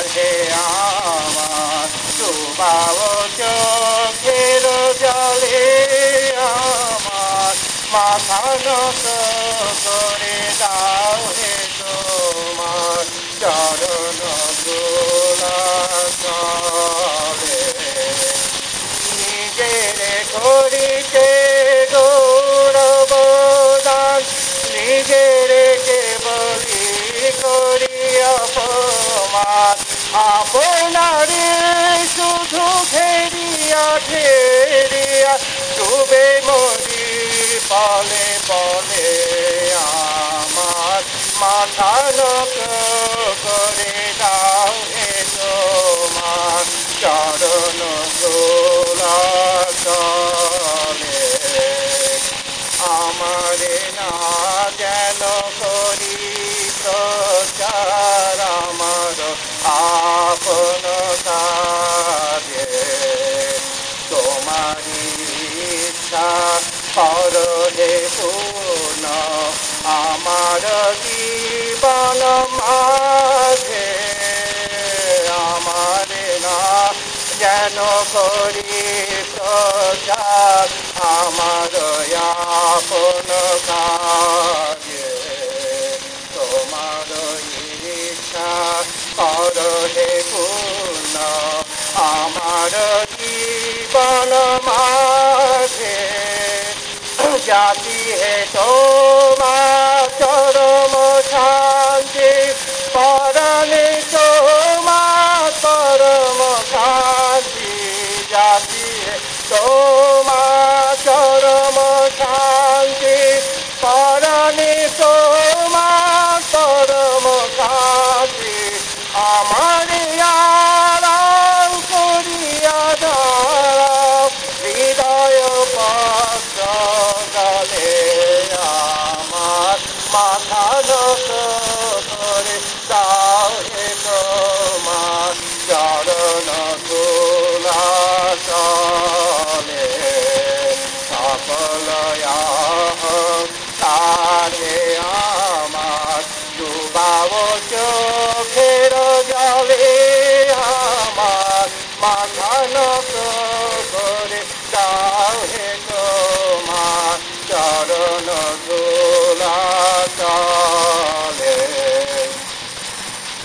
আর আমার সুবাও চোখের জলে আমার, মাথা নত করে দাও হে তোমার চরণ চলে নিজের করিতে গৌরবদান নিজের কেবলি করি অপমান। আপনারে শুধু ঘেরিয়া ঘেরিয়া ডুবে মরি পালে পলে আমার মাথা লোক করে দাও। হে পূর্ণ আমার জীবন মাঝে। আমারে না যেন করি প্রচার আমার আপন কাজে। তোমার ইচ্ছা হে পূর্ণ আমার জাতি হে তোমার চরম শান্তি। পরণে তোমার পরম শান্তি। জাতি হে তোমার চরম শান্তি। পরণে তোমার পরম শান্তি। আমার আলোক করে দাও হে তোমার চরণ তোলা চলে সকল তারে আমার ডুবাব চোখের জলে। আমার মাখানো